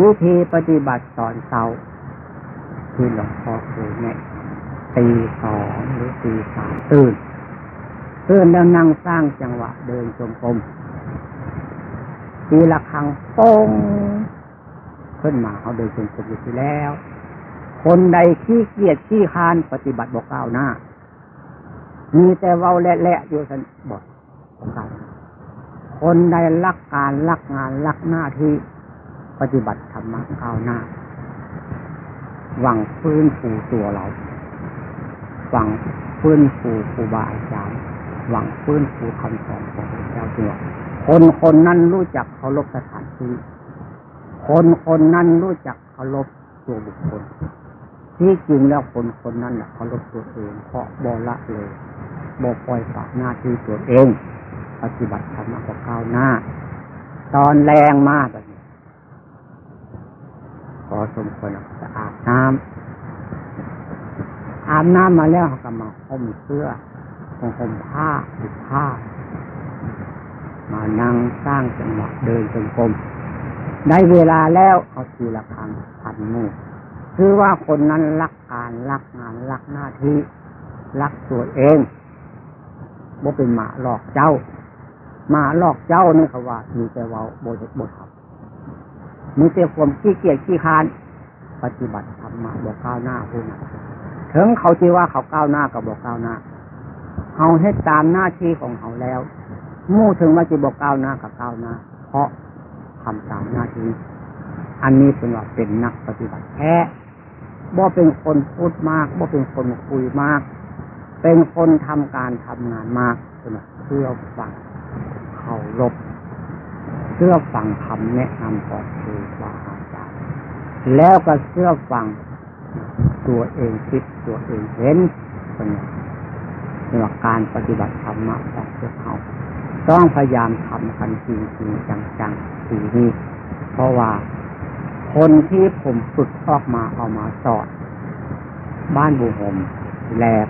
วิธีปฏิบัติตอนเช้าที่หลวงพ่อเคยเนี่ยตีสองหรือตีสามตื่นตื่นแล้วนั่งสร้างจังหวะเดินจงกรมตีละครังโป้งขึ้นมาเขาเดินจงกรมอยู่ที่แล้ว คนใดขี้เกียจขี้คานปฏิบัติบอกก้าวหน้า มีแต่เว้าแหละๆอยู่สันบอกของการคนใดรักการรักงานรักหน้าที่ ปฏิบัติธรรมะก้าวหน้า หวังฟื้นฟูตัวเรา หวังฟื้นฟูครูบาอาจารย์ หวังฟื้นฟูคำสอนของพระเจ้าตัวคนคนนั้นรู้จักเคารพสถานที่ คนคนนั้นรู้จักเคารพตัวบุคคล ที่จริงแล้วคนคนนั้นเคารพตัวเองเพราะบละเลยบ่ปล่อยฝากหน้าที่ตัวเอง ปฏิบัติธรรมก็ก้าวหน้า ตอนแรงมาก พอสมควรจะอาบน้ำอาบน้ำมาแล้วก็มาห่มเสื้อห่มผ้าติดผ้า มานั่งสร้างจังหวะเดินจงกรมได้เวลาแล้วเอาทีละครั้งพันมือคือว่าคนนั้นรักการรักงานรักหน้าที่รักตัวเองบ่เป็นหมาหลอกเจ้าหมาหลอกเจ้านี่เขาว่ามีแต่ว่าโบเบทำ มีแต่ความขี้เกียจขี้คาน ปฏิบัติธรรมะบอกก้าวหน้าพูดนะถึงเขาจีว่าเขาก้าวหน้ากับบอกก้าวหน้าเขาให้ตามหน้าที่ของเขาแล้วมู่ถึงว่าจะบอกก้าวหน้ากับก้าวหน้า เพราะทำตามหน้าที่ อันนี้เป็นว่าเป็นนักปฏิบัติแท้บ่เป็นคนพูดมากบ่เป็นคนคุยมาก เป็นคนทำการทำงานมากเพื่อฟังเคารพเพื่อฟังคำแนะนำของครูบาอาจารย์ แล้วก็เชื่อฟังตัวเองคิดตัวเองเห็นเป็นเรื่องการปฏิบัติธรรมะของพวกเขาต้องพยายามทำกันจริงจริงจังๆทีนี้เพราะว่าคนที่ผมฝึกออกมาเอามาสอนบ้านบูหมแลบ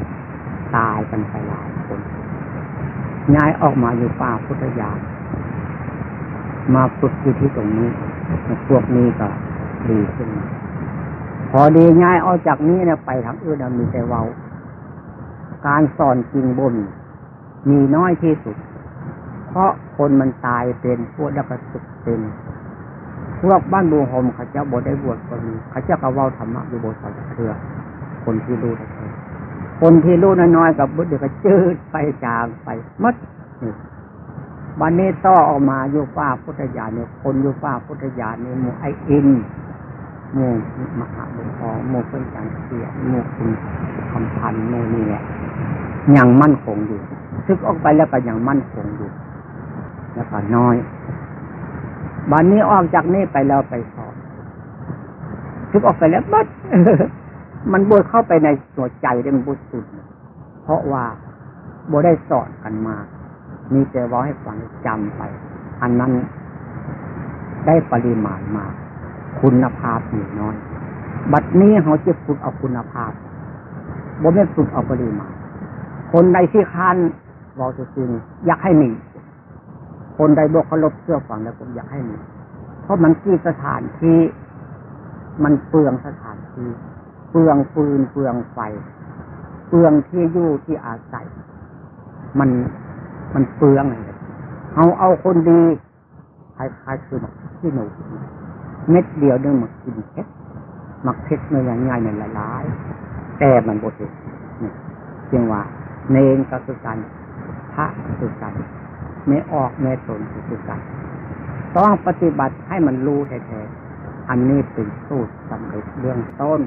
ตายกันไปหลายคนย้ายออกมาอยู่ป่าพุทธยามาฝึกอยู่ที่ตรงนี้พวกนี้ก็ ดีขึ้น พอดีย้ายออกจากนี้เนี่ยไปทางอื่นมีแต่เว้าการสอนจริงบน มีน้อยที่สุด เพราะคนมันตายเป็นพวกแล้วก็สุกเป็นพวกบ้านบูหมเขาเจ้าบวได้บวชก็มีเขาเจ้าก็เว้าธรรมะอยู่บนสังเครือ คนที่รู้ได้คนที่รู้น้อยๆกับบุตรเดี๋ยวก็จืดไปจางไปมัดวันนี้ต่อออกมาอยู่ป้าพุทธญาณเนี่ยคนอยู่ป้าพุทธญาณเนี่ยมูไออิน หมู่มหาบุญทองหมู่เพื่อนจันเสียหมู่คุณคำพันหมู่นี่แหละยังมั่นคงอยู่ซึกออกไปแล้วก็ยังมั่นคงอยู่ แล้วก็น้อยบันนี้ออกจากนี่ไปแล้วไปสอนซึกออกไปแล้วบัดมันบวชเข้าไปในตัวใจได้มันบวสุด เพราะว่าบวได้สอนกันมา มีแต่ว่าให้ฟังจำไป อันนั้นได้ปริมาณมา คุณภาพอยู่น้อย บัดนี้เขาจะฝึกเอาคุณภาพบ่ไม่ฝึกเอาปริมาณคนใดที่คันเราจะจริงอยากให้มี คนใดบอกเขาลบเสื้อฝังแล้วผมอยากให้มี เพราะมันกี่สถานที่มันเปลืองสถานที่เปลืองฟืนเปลืองไฟ เปลืองที่อยู่ที่อาศัย มันมันเปลืองเลยเอาเอาคนดีคล้ายๆคือที่หนู เม็ดเดียวนึงมากินเพชรมักเพชรเนื้อง่ายในหลายๆแต่มันบดเนี่เพียงว่าเนงก็คือกันพระก็คือกันไม่ออกไม่ตนก็คือกันต้องปฏิบัติให้มันรู้แท้ๆอันนี้เป็นสูตรสำเร็จเรื่องต้น